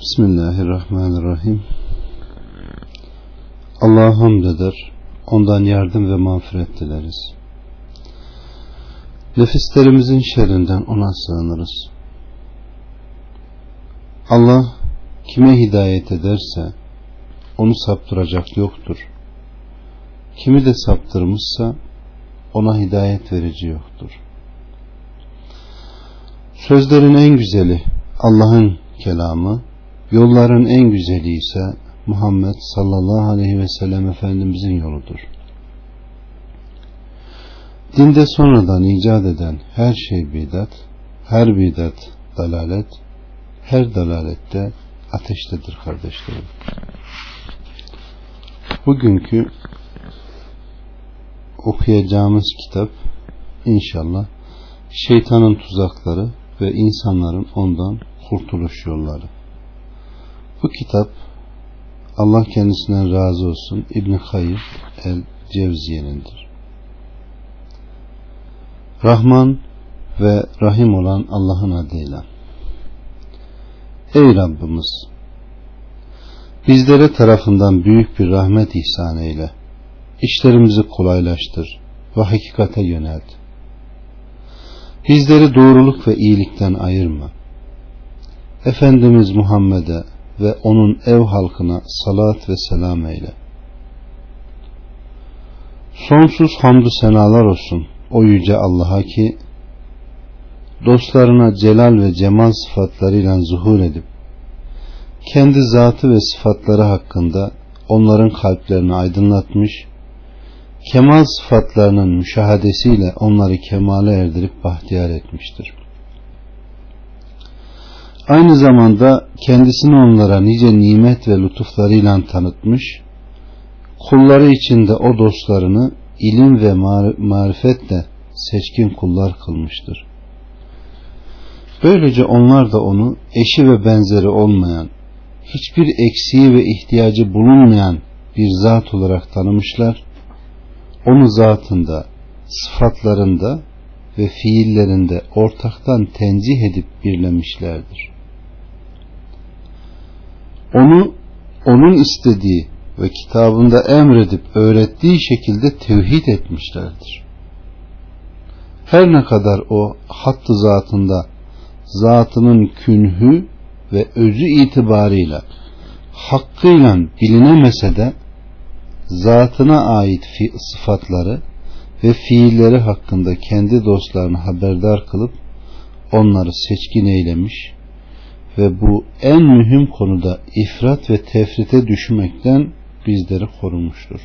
Bismillahirrahmanirrahim. Allah'a hamd eder, ondan yardım ve mağfiret dileriz. Nefislerimizin şerrinden ona sığınırız. Allah kime hidayet ederse onu saptıracak yoktur. Kimi de saptırmışsa ona hidayet verici yoktur. Sözlerin en güzeli Allah'ın kelamı, yolların en güzeli ise Muhammed sallallahu aleyhi ve sellem Efendimizin yoludur. Dinde sonradan icat eden her şey bidat, her bidat dalalet, her dalalette ateştedir kardeşlerim. Bugünkü okuyacağımız kitap inşallah şeytanın tuzakları ve insanların ondan kurtuluş yolları. Bu kitap Allah kendisinden razı olsun İbn Kayyim el Cevziye'nindir. Rahman ve Rahim olan Allah'ın adıyla. Ey Rabbimiz! Bizlere tarafından büyük bir rahmet ihsan eyle. İşlerimizi kolaylaştır ve hakikate yönelt. Bizleri doğruluk ve iyilikten ayırma. Efendimiz Muhammed'e ve onun ev halkına salat ve selam eyle. Sonsuz hamdü senalar olsun o yüce Allah'a ki dostlarına celal ve cemal sıfatlarıyla zuhur edip kendi zatı ve sıfatları hakkında onların kalplerini aydınlatmış kemal sıfatlarının müşahadesiyle onları kemale erdirip bahtiyar etmiştir. Aynı zamanda kendisini onlara nice nimet ve lütuflarıyla tanıtmış, kulları içinde o dostlarını ilim ve marifetle seçkin kullar kılmıştır. Böylece onlar da onu eşi ve benzeri olmayan, hiçbir eksiği ve ihtiyacı bulunmayan bir zat olarak tanımışlar. Onu zatında, sıfatlarında ve fiillerinde ortaktan tenzih edip birlemişlerdir. Onu onun istediği ve kitabında emredip öğrettiği şekilde tevhid etmişlerdir. Her ne kadar o hattı zatında zatının künhü ve özü itibarıyla hakkıyla bilinemese de zatına ait sıfatları ve fiilleri hakkında kendi dostlarını haberdar kılıp onları seçkin eylemiş ve bu en mühim konuda ifrat ve tefrite düşmekten bizleri korumuştur.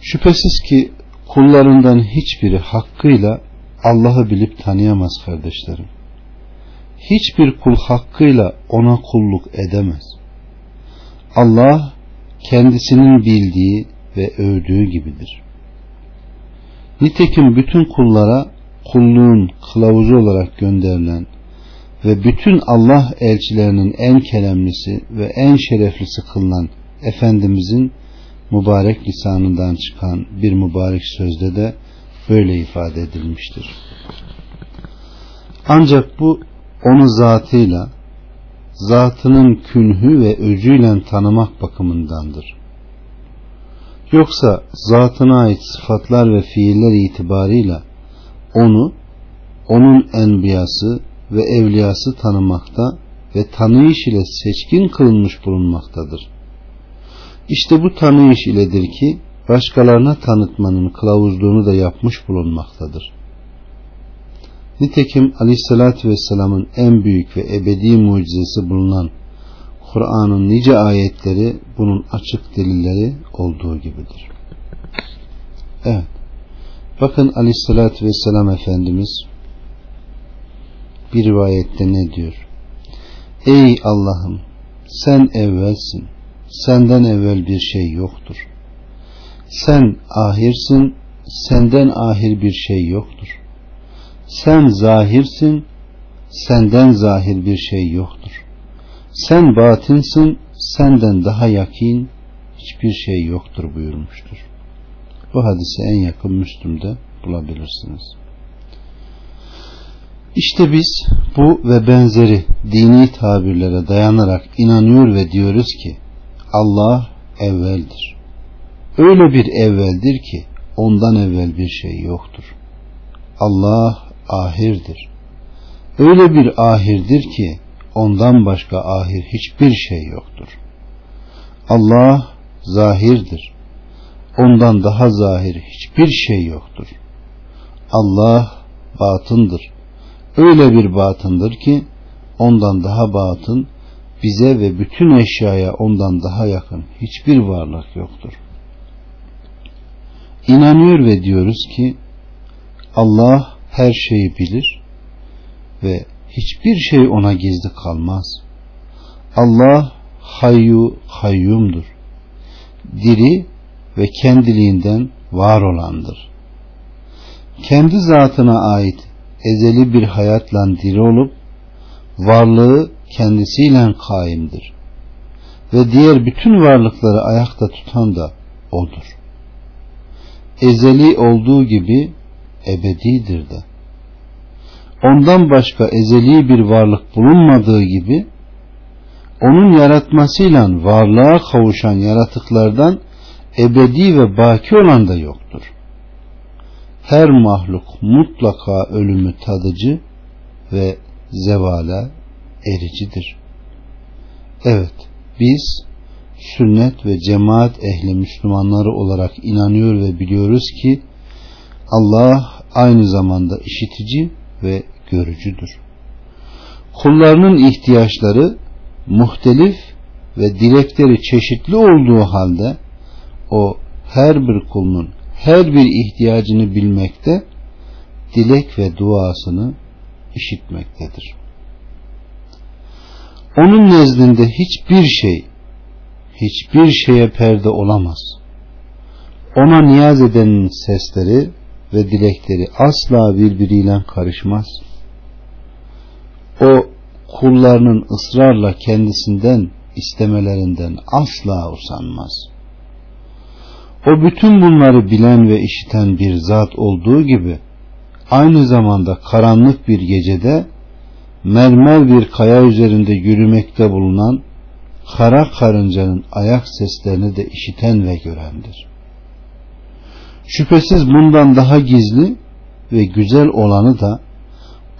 Şüphesiz ki kullarından hiçbiri hakkıyla Allah'ı bilip tanıyamaz kardeşlerim. Hiçbir kul hakkıyla ona kulluk edemez. Allah kendisinin bildiği ve övdüğü gibidir. Nitekim bütün kullara kulluğun kılavuzu olarak gönderilen ve bütün Allah elçilerinin en kelemlisi ve en şereflisi kılınan Efendimizin mübarek lisanından çıkan bir mübarek sözde de böyle ifade edilmiştir. Ancak bu onu zatıyla, zatının künhü ve özüyle tanımak bakımındandır. Yoksa zatına ait sıfatlar ve fiiller itibarıyla onu, onun enbiyası ve evliyası tanımakta ve tanıyış ile seçkin kılınmış bulunmaktadır. İşte bu tanıyış iledir ki başkalarına tanıtmanın kılavuzluğunu da yapmış bulunmaktadır. Nitekim Aleyhisselatü Vesselam'ın en büyük ve ebedi mucizesi bulunan Kur'an'ın nice ayetleri bunun açık delilleri olduğu gibidir. Evet. Bakın Aleyhisselatü Vesselam Efendimiz bir rivayette ne diyor? Ey Allah'ım sen evvelsin. Senden evvel bir şey yoktur. Sen ahirsin. Senden ahir bir şey yoktur. Sen zahirsin. Senden zahir bir şey yoktur. Sen batinsin. Senden daha yakin hiçbir şey yoktur buyurmuştur. Bu hadisi en yakın Müslüm'de bulabilirsiniz. İşte biz bu ve benzeri dini tabirlere dayanarak inanıyor ve diyoruz ki Allah evveldir. Öyle bir evveldir ki ondan evvel bir şey yoktur. Allah ahirdir. Öyle bir ahirdir ki ondan başka ahir hiçbir şey yoktur. Allah zahirdir. Ondan daha zahir hiçbir şey yoktur. Allah batındır. Öyle bir batındır ki ondan daha batın bize ve bütün eşyaya ondan daha yakın hiçbir varlık yoktur. İnanıyor ve diyoruz ki Allah her şeyi bilir ve hiçbir şey ona gizli kalmaz. Allah hayyu hayyumdur. Diri ve kendiliğinden var olandır. Kendi zatına ait ezeli bir hayatla diri olup varlığı kendisiyle kaimdir. Ve diğer bütün varlıkları ayakta tutan da odur. Ezeli olduğu gibi ebedidir de. Ondan başka ezeli bir varlık bulunmadığı gibi onun yaratmasıyla varlığa kavuşan yaratıklardan ebedi ve baki olan da yoktur. Her mahluk mutlaka ölümü tadıcı ve zevala ericidir. Evet, biz sünnet ve cemaat ehli Müslümanları olarak inanıyor ve biliyoruz ki Allah aynı zamanda işitici ve görücüdür. Kullarının ihtiyaçları muhtelif ve dilekleri çeşitli olduğu halde o her bir kulunun her bir ihtiyacını bilmekte, dilek ve duasını işitmektedir. Onun nezdinde hiçbir şey, hiçbir şeye perde olamaz. Ona niyaz edenin sesleri ve dilekleri asla birbiriyle karışmaz. O kullarının ısrarla kendisinden istemelerinden asla usanmaz. O bütün bunları bilen ve işiten bir zat olduğu gibi aynı zamanda karanlık bir gecede mermer bir kaya üzerinde yürümekte bulunan kara karıncanın ayak seslerini de işiten ve görendir. Şüphesiz bundan daha gizli ve güzel olanı da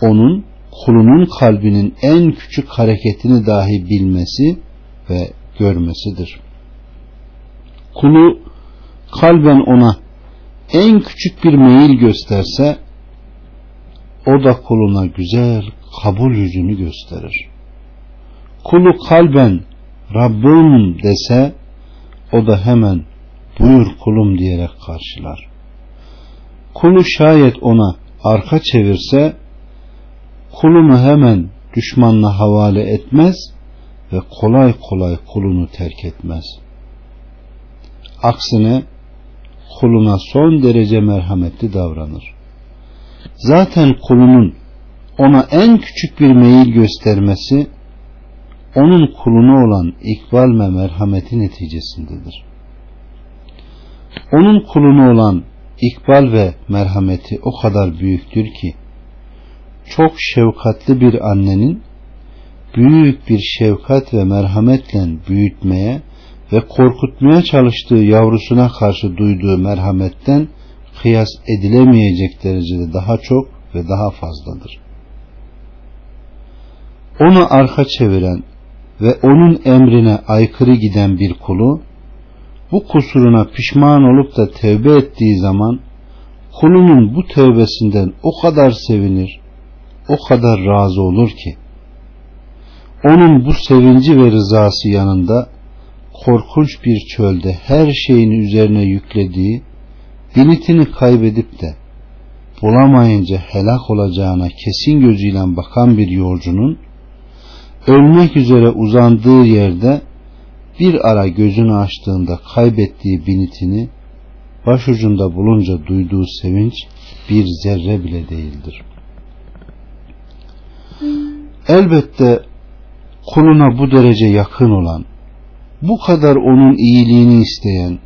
onun kulunun kalbinin en küçük hareketini dahi bilmesi ve görmesidir. Kulu kalben ona en küçük bir meyil gösterse o da kuluna güzel kabul yüzünü gösterir. Kulu kalben Rabbim dese o da hemen buyur kulum diyerek karşılar. Kulu şayet ona arka çevirse kulunu hemen düşmanla havale etmez ve kolay kolay kulunu terk etmez. Aksine kuluna son derece merhametli davranır. Zaten kulunun ona en küçük bir meyil göstermesi onun kuluna olan ikbal ve merhameti neticesindedir. Onun kuluna olan ikbal ve merhameti o kadar büyüktür ki çok şefkatli bir annenin büyük bir şefkat ve merhametle büyütmeye ve korkutmaya çalıştığı yavrusuna karşı duyduğu merhametten kıyas edilemeyecek derecede daha çok ve daha fazladır. Onu arka çeviren ve onun emrine aykırı giden bir kulu bu kusuruna pişman olup da tevbe ettiği zaman kulunun bu tövbesinden o kadar sevinir, o kadar razı olur ki onun bu sevinci ve rızası yanında korkunç bir çölde her şeyin üzerine yüklediği binitini kaybedip de bulamayınca helak olacağına kesin gözüyle bakan bir yolcunun ölmek üzere uzandığı yerde bir ara gözünü açtığında kaybettiği binitini başucunda bulunca duyduğu sevinç bir zerre bile değildir. Elbette kuluna bu derece yakın olan, bu kadar onun iyiliğini isteyen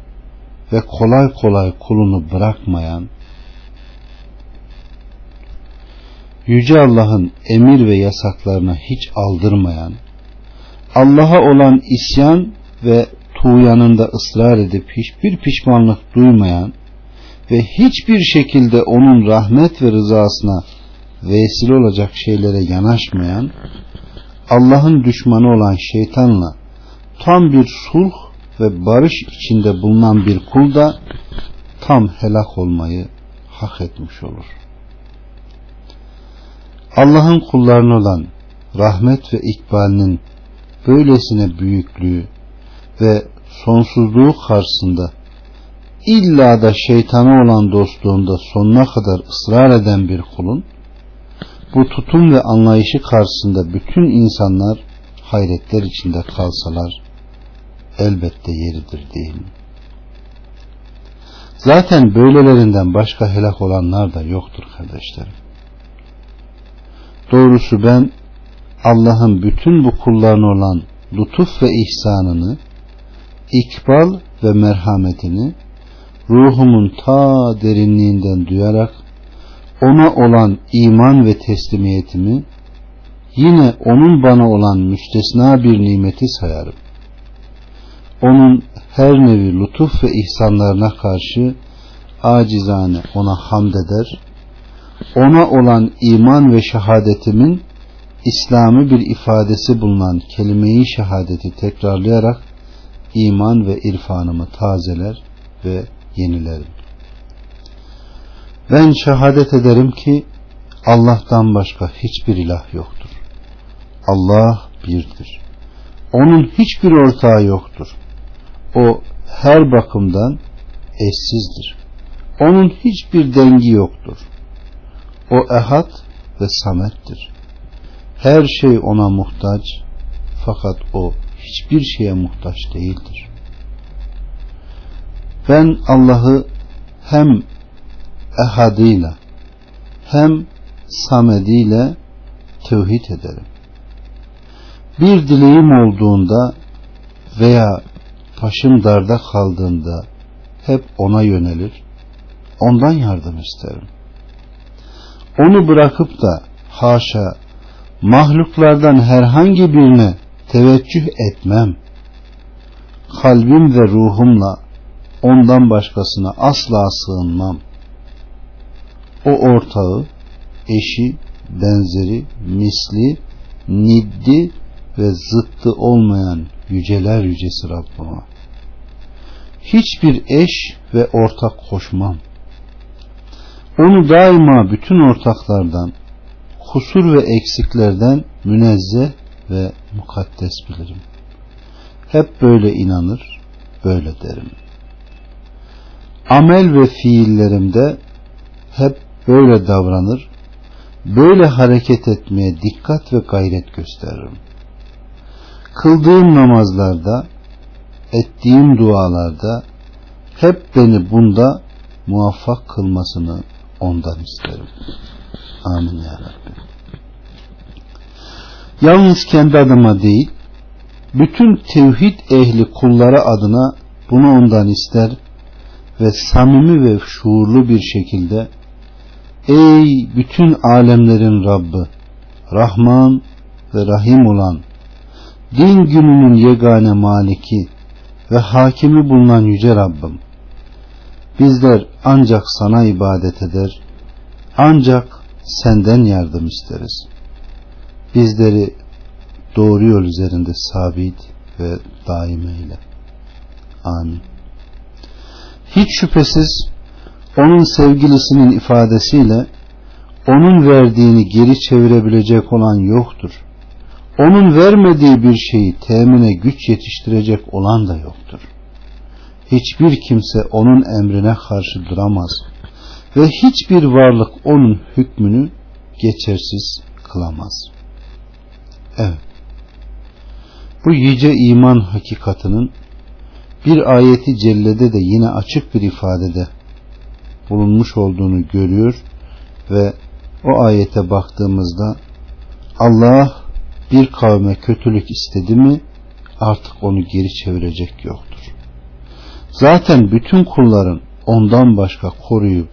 ve kolay kolay kulunu bırakmayan, Yüce Allah'ın emir ve yasaklarına hiç aldırmayan, Allah'a olan isyan ve tuğyanında ısrar edip hiçbir pişmanlık duymayan ve hiçbir şekilde onun rahmet ve rızasına vesile olacak şeylere yanaşmayan, Allah'ın düşmanı olan şeytanla tam bir sulh ve barış içinde bulunan bir kul da tam helak olmayı hak etmiş olur. Allah'ın kullarına olan rahmet ve ikbalinin böylesine büyüklüğü ve sonsuzluğu karşısında illa da şeytana olan dostluğunda sonuna kadar ısrar eden bir kulun bu tutum ve anlayışı karşısında bütün insanlar hayretler içinde kalsalar elbette yeridir değil mi? Zaten böylelerinden başka helak olanlar da yoktur kardeşlerim. Doğrusu ben Allah'ın bütün bu kullarına olan lütuf ve ihsanını, ikbal ve merhametini ruhumun ta derinliğinden duyarak ona olan iman ve teslimiyetimi yine onun bana olan müstesna bir nimeti sayarım. Onun her nevi lütuf ve ihsanlarına karşı acizane ona hamd eder, ona olan iman ve şehadetimin İslam'ı bir ifadesi bulunan kelimeyi şehadeti tekrarlayarak iman ve irfanımı tazeler ve yenilerim. Ben şehadet ederim ki Allah'tan başka hiçbir ilah yoktur. Allah birdir. Onun hiçbir ortağı yoktur. O her bakımdan eşsizdir. Onun hiçbir dengi yoktur. O ehad ve samettir. Her şey ona muhtaç fakat o hiçbir şeye muhtaç değildir. Ben Allah'ı hem ehadıyla hem samediyle tevhid ederim. Bir dileğim olduğunda veya başım darda kaldığında hep ona yönelir, ondan yardım isterim. Onu bırakıp da haşa mahluklardan herhangi birine teveccüh etmem. Kalbim ve ruhumla ondan başkasına asla sığınmam. O ortağı, eşi, benzeri, misli, niddi ve zıttı olmayan yüceler yücesi Rabbime. Hiçbir eş ve ortak koşmam. Onu daima bütün ortaklardan, kusur ve eksiklerden münezzeh ve mukaddes bilirim. Hep böyle inanır, böyle derim. Amel ve fiillerimde hep böyle davranır, böyle hareket etmeye dikkat ve gayret gösteririm. Kıldığım namazlarda, ettiğim dualarda hep beni bunda muvaffak kılmasını ondan isterim. Amin ya Rabbi. Yalnız kendi adıma değil, bütün tevhid ehli kulları adına bunu ondan ister ve samimi ve şuurlu bir şekilde Ey bütün alemlerin Rabbi, Rahman ve Rahim olan, din gününün yegane maliki ve hakimi bulunan yüce Rabbim, bizler ancak sana ibadet eder, ancak senden yardım isteriz. Bizleri doğru yol üzerinde sabit ve daim eyle. Amin. Hiç şüphesiz onun sevgilisinin ifadesiyle onun verdiğini geri çevirebilecek olan yoktur. Onun vermediği bir şeyi temine güç yetiştirecek olan da yoktur. Hiçbir kimse onun emrine karşı duramaz ve hiçbir varlık onun hükmünü geçersiz kılamaz. Evet. Bu yüce iman hakikatının bir ayeti cellede de yine açık bir ifadede bulunmuş olduğunu görüyor ve o ayete baktığımızda Allah bir kavme kötülük istedi mi artık onu geri çevirecek yoktur. Zaten bütün kulların ondan başka koruyup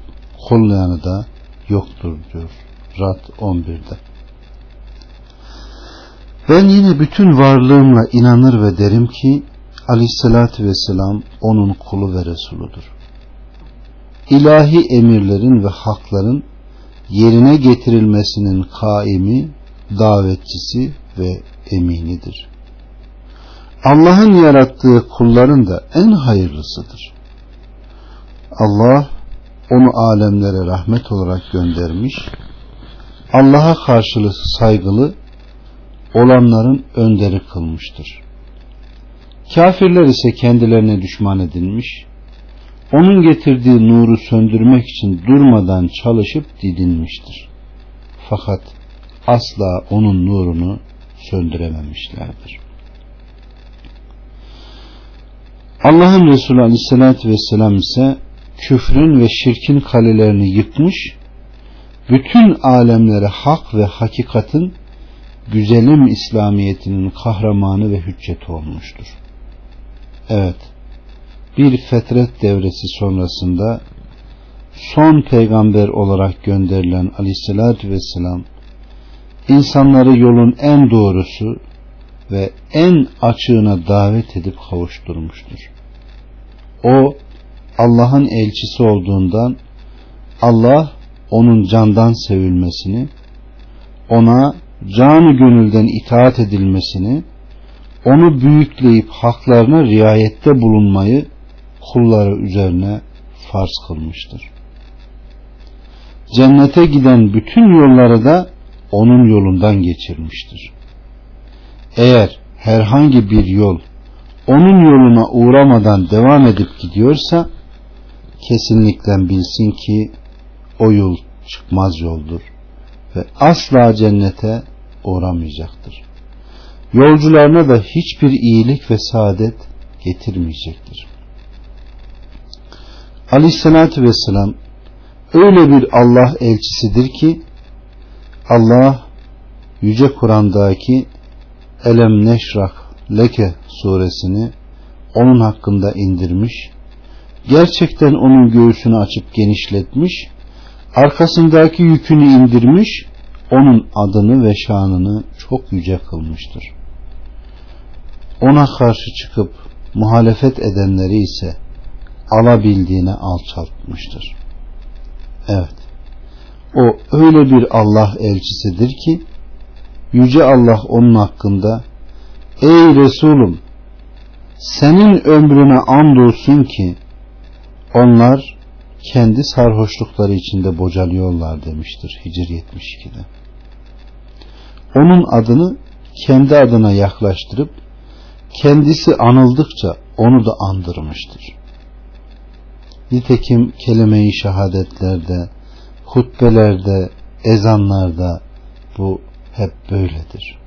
kollayanı da yoktur diyor Rad 11'de. Ben yine bütün varlığımla inanır ve derim ki Aleyhisselatü Vesselam onun kulu ve Resuludur. İlahi emirlerin ve hakların yerine getirilmesinin kaimi, davetçisi ve eminidir. Allah'ın yarattığı kulların da en hayırlısıdır. Allah onu alemlere rahmet olarak göndermiş, Allah'a karşılığı saygılı olanların önderi kılmıştır. Kafirler ise kendilerine düşman edilmiş, onun getirdiği nuru söndürmek için durmadan çalışıp didinmiştir. Fakat asla onun nurunu söndürememişlerdir. Allah'ın Resulü Aleyhisselatü Vesselam ise küfrün ve şirkin kalelerini yıkmış, bütün alemlere hak ve hakikatin güzelim İslamiyetinin kahramanı ve hücceti olmuştur. Evet, bir fetret devresi sonrasında son peygamber olarak gönderilen aleyhissalatü vesselam insanları yolun en doğrusu ve en açığına davet edip kavuşturmuştur. O Allah'ın elçisi olduğundan Allah onun candan sevilmesini, ona canı gönülden itaat edilmesini, onu büyükleyip haklarına riayette bulunmayı kulları üzerine farz kılmıştır. Cennete giden bütün yolları da onun yolundan geçirmiştir. Eğer herhangi bir yol onun yoluna uğramadan devam edip gidiyorsa kesinlikle bilsin ki o yol çıkmaz yoldur ve asla cennete uğramayacaktır. Yolcularına da hiçbir iyilik ve saadet getirmeyecektir. Aleyhissalatü vesselam öyle bir Allah elçisidir ki Allah Yüce Kur'an'daki Elem Neşrak Leke suresini onun hakkında indirmiş. Gerçekten onun göğsünü açıp genişletmiş. Arkasındaki yükünü indirmiş. Onun adını ve şanını çok yüce kılmıştır. Ona karşı çıkıp muhalefet edenleri ise alabildiğine alçaltmıştır. Evet. O öyle bir Allah elçisidir ki Yüce Allah onun hakkında Ey Resulüm senin ömrüne andolsun ki onlar kendi sarhoşlukları içinde bocalıyorlar demiştir Hicr 72'de. Onun adını kendi adına yaklaştırıp kendisi anıldıkça onu da andırmıştır. Nitekim kelime-i şehadetlerde, hutbelerde, ezanlarda bu hep böyledir.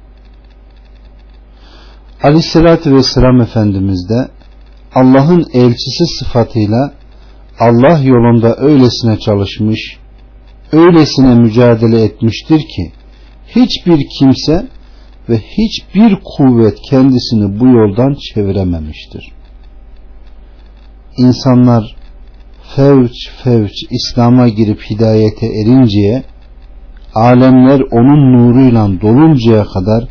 Aleyhissalatü vesselam Efendimiz de Allah'ın elçisi sıfatıyla Allah yolunda öylesine çalışmış, öylesine mücadele etmiştir ki hiçbir kimse ve hiçbir kuvvet kendisini bu yoldan çevirememiştir. İnsanlar fevç fevç İslam'a girip hidayete erinceye alemler onun nuruyla doluncaya kadar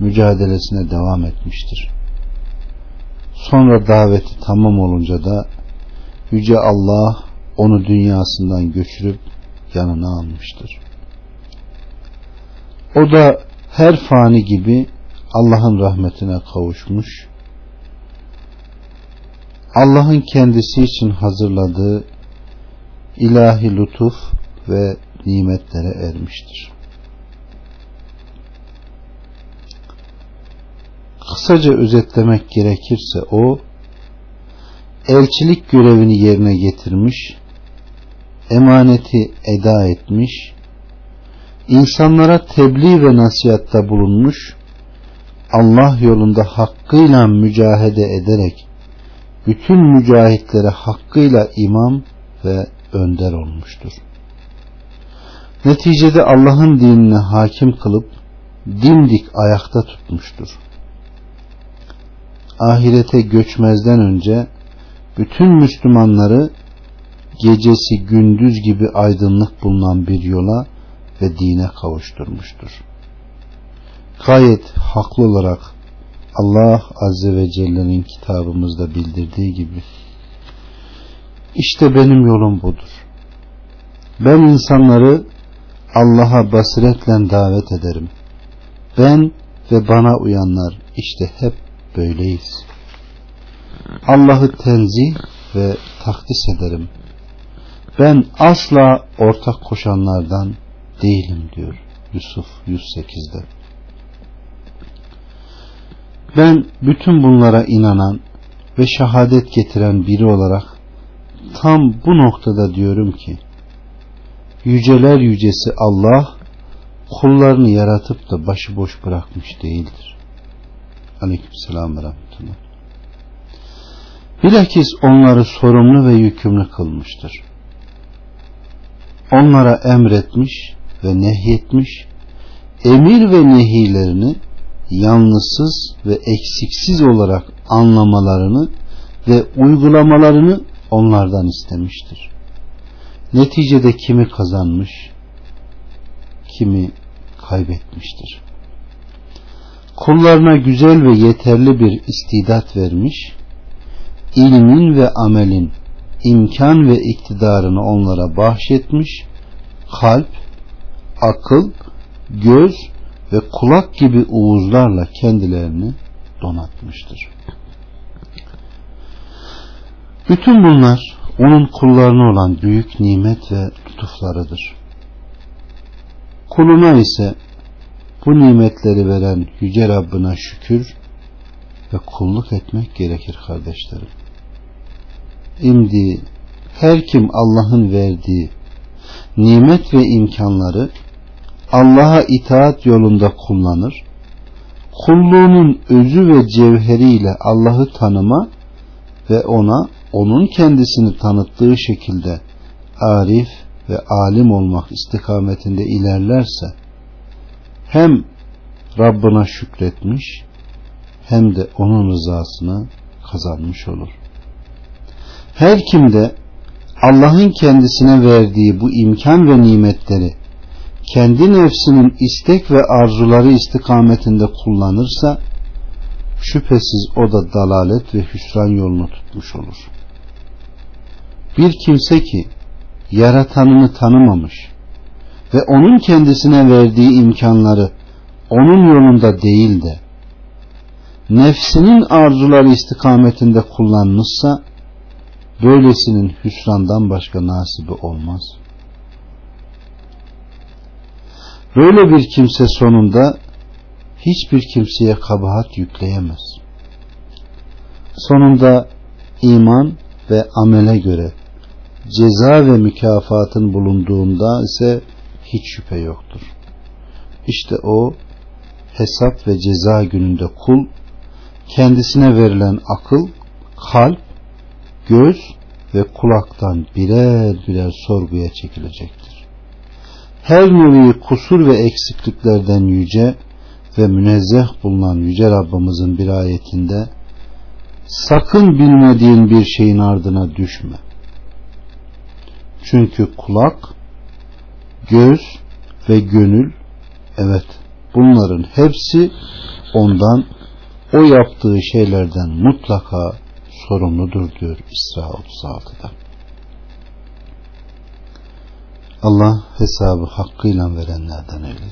mücadelesine devam etmiştir. Sonra daveti tamam olunca da Yüce Allah onu dünyasından göçürüp yanına almıştır. O da her fani gibi Allah'ın rahmetine kavuşmuş. Allah'ın kendisi için hazırladığı ilahi lütuf ve nimetlere ermiştir. Kısaca özetlemek gerekirse o elçilik görevini yerine getirmiş, emaneti eda etmiş, insanlara tebliğ ve nasihatta bulunmuş, Allah yolunda hakkıyla mücahede ederek bütün mücahitlere hakkıyla imam ve önder olmuştur. Neticede Allah'ın dinine hakim kılıp dimdik ayakta tutmuştur. Ahirete göçmezden önce bütün Müslümanları gecesi gündüz gibi aydınlık bulunan bir yola ve dine kavuşturmuştur. Gayet haklı olarak Allah Azze ve Celle'nin kitabımızda bildirdiği gibi işte benim yolum budur. Ben insanları Allah'a basiretle davet ederim. Ben ve bana uyanlar işte hep böyleyiz. Allah'ı tenzih ve takdis ederim. Ben asla ortak koşanlardan değilim diyor Yusuf 108'de. Ben bütün bunlara inanan ve şehadet getiren biri olarak tam bu noktada diyorum ki yüceler yücesi Allah kullarını yaratıp da başıboş bırakmış değildir. Aleykümselam ve rahmetullah. Bilakis onları sorumlu ve yükümlü kılmıştır. Onlara emretmiş ve nehyetmiş, emir ve nehilerini yanlısız ve eksiksiz olarak anlamalarını ve uygulamalarını onlardan istemiştir. Neticede kimi kazanmış, kimi kaybetmiştir. Kullarına güzel ve yeterli bir istidat vermiş, ilmin ve amelin imkan ve iktidarını onlara bahşetmiş, kalp, akıl, göz ve kulak gibi uğuzlarla kendilerini donatmıştır. Bütün bunlar onun kullarına olan büyük nimet ve lütuflarıdır. Kuluna ise bu nimetleri veren Yüce Rabbına şükür ve kulluk etmek gerekir kardeşlerim. Şimdi her kim Allah'ın verdiği nimet ve imkanları Allah'a itaat yolunda kullanır, kulluğunun özü ve cevheriyle Allah'ı tanıma ve ona onun kendisini tanıttığı şekilde arif ve alim olmak istikametinde ilerlerse hem Rabbına şükretmiş hem de onun rızasını kazanmış olur. Her kimde Allah'ın kendisine verdiği bu imkan ve nimetleri kendi nefsinin istek ve arzuları istikametinde kullanırsa şüphesiz o da dalalet ve hüsran yolunu tutmuş olur. Bir kimse ki yaratanını tanımamış ve onun kendisine verdiği imkanları onun yolunda değil de nefsinin arzuları istikametinde kullanmışsa böylesinin hüsrandan başka nasibi olmaz. Böyle bir kimse sonunda hiçbir kimseye kabahat yükleyemez. Sonunda iman ve amele göre ceza ve mükafatın bulunduğunda ise hiç şüphe yoktur. İşte o hesap ve ceza gününde kul kendisine verilen akıl, kalp, göz ve kulaktan birer birer sorguya çekilecektir. Her nevi kusur ve eksikliklerden yüce ve münezzeh bulunan Yüce Rabbimizin bir ayetinde sakın bilmediğin bir şeyin ardına düşme. Çünkü kulak, göz ve gönül evet bunların hepsi ondan o yaptığı şeylerden mutlaka sorumludur diyor İsra 36'da. Allah hesabı hakkıyla verenlerden eylesin.